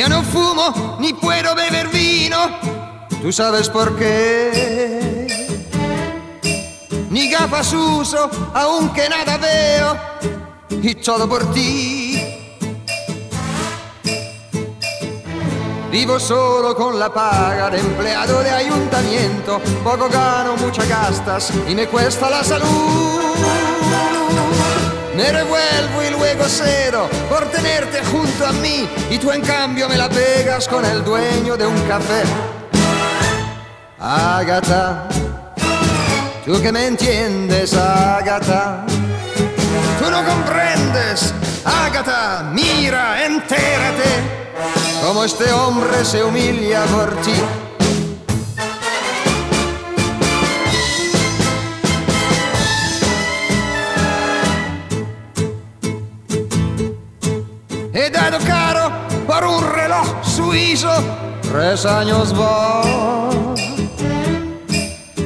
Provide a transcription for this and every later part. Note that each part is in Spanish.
Ya no fumo ni puedo beber vino. ¿Tú sabes por qué? Ni gafas uso, aunque nada veo. Y todo por ti. Vivo solo con la paga de empleado de ayuntamiento. Poco gano, muchas gastas y me cuesta la salud. Me revuelvo y luego cedo por tenerte junto a mí y tú en cambio me la pegas con el dueño de un café. Agatha, tú que me entiendes, Agatha, tú no comprendes, Agatha, mira, entérate como este hombre se humilla por ti. He dado caro por un reloj suizo, tres años va.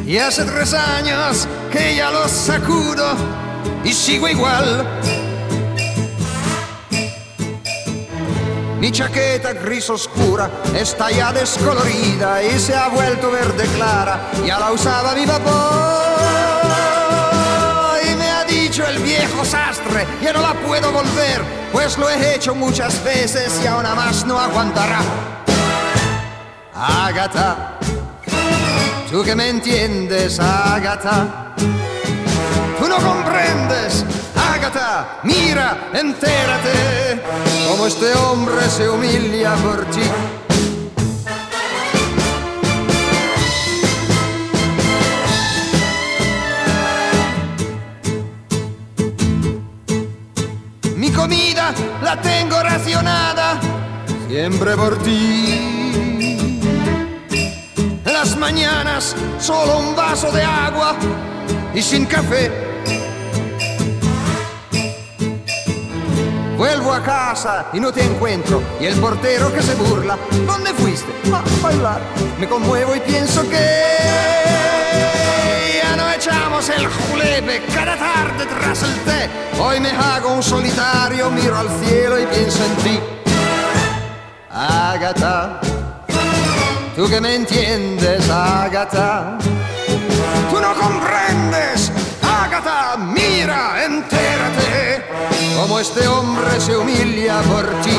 Y hace tres años que ya lo sacudo y sigo igual Mi chaqueta gris oscura está ya descolorida y se ha vuelto verde clara. Ya la usaba mi papá. Sastre, ya no la puedo volver, pues lo he hecho muchas veces y aún más no aguantará. Agatha, tú que me entiendes, Agatha, tú no comprendes Agatha, mira, entérate, como este hombre se humilla por ti. Comida la tengo racionada, siempre por ti. Las mañanas solo un vaso de agua y sin café Vuelvo a casa y no te encuentro. Y el portero que se burla, ¿dónde fuiste? A bailar. Me conmuevo y pienso que ya no echamos el julepe cada tras el té. Hoy me hago un solitario, miro al cielo y pienso en ti. Agatha, tú que me entiendes, Agatha. Tú no comprendes, Agatha, mira, entérate como este hombre se humilla por ti.